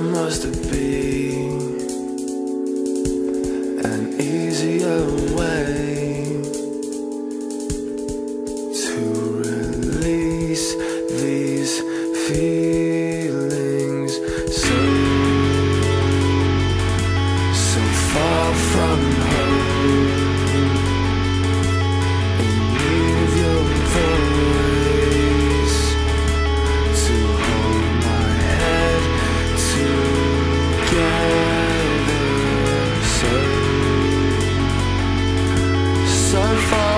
supposed to be an easier way to release these feelings. So so far from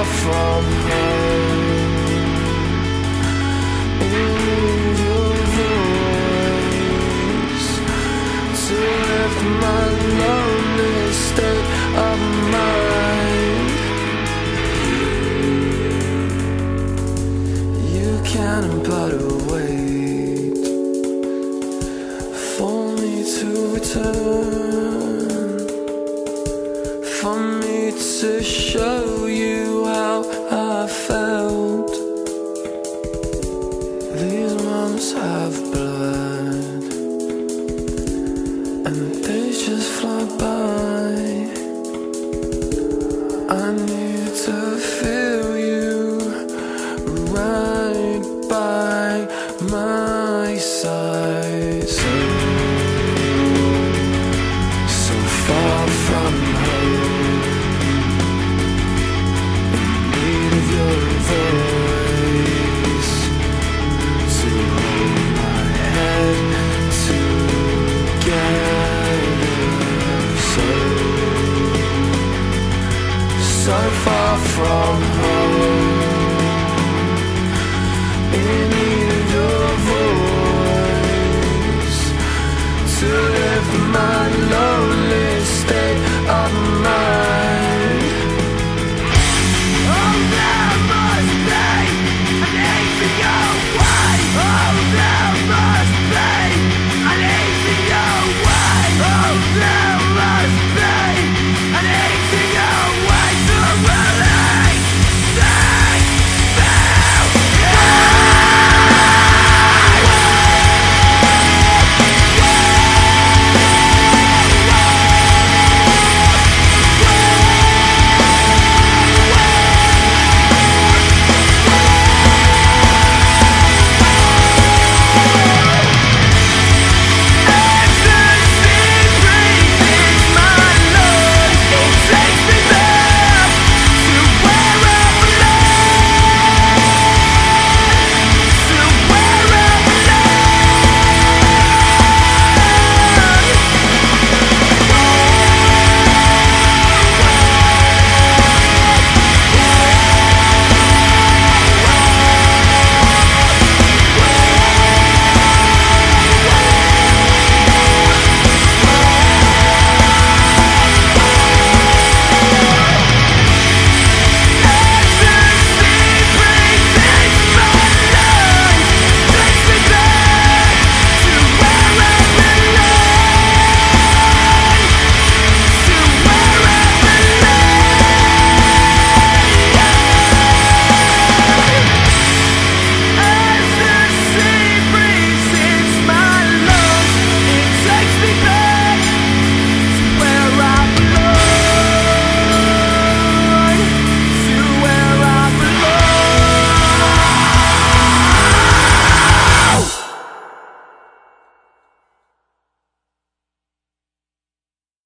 from home in your voice to lift my lonely state of mind You can't but wait for me to return, me to show you how I felt. These months have blood, and the days just fly by. I need to feel you right by my so far from home. In voice